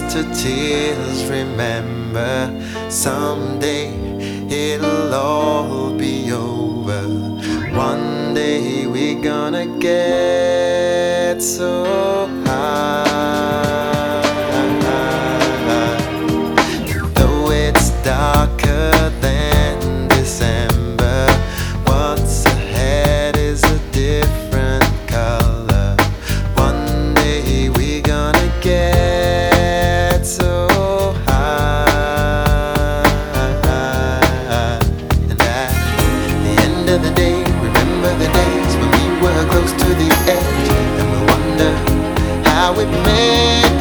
to tears. Remember, someday it'll all be over. One day we're gonna get so high. Though it's darker. remember the day, remember the days when we were close to the edge, and we wonder how it made.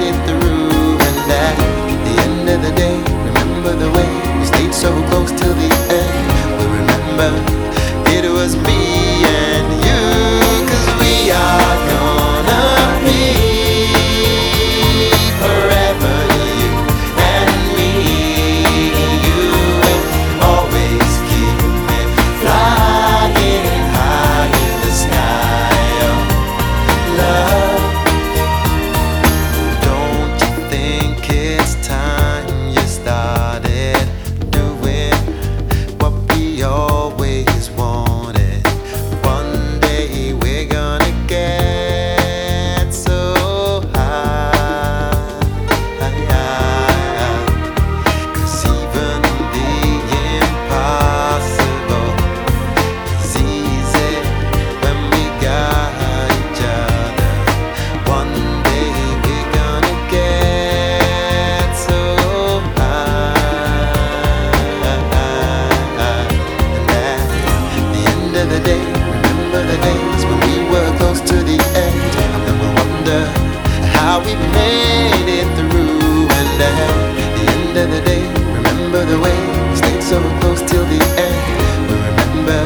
the end. But remember,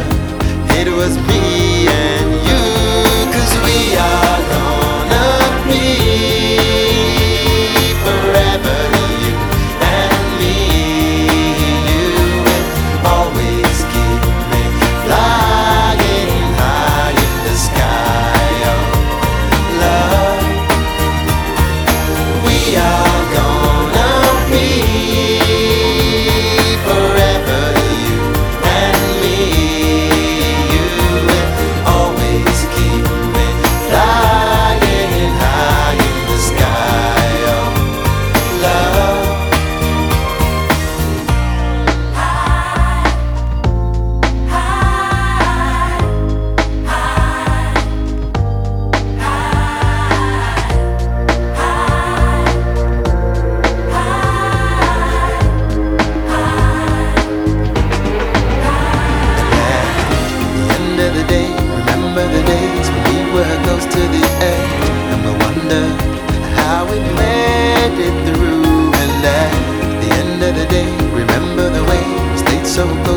it was me and you. how we made it through. And at the end of the day, remember the way stayed so close.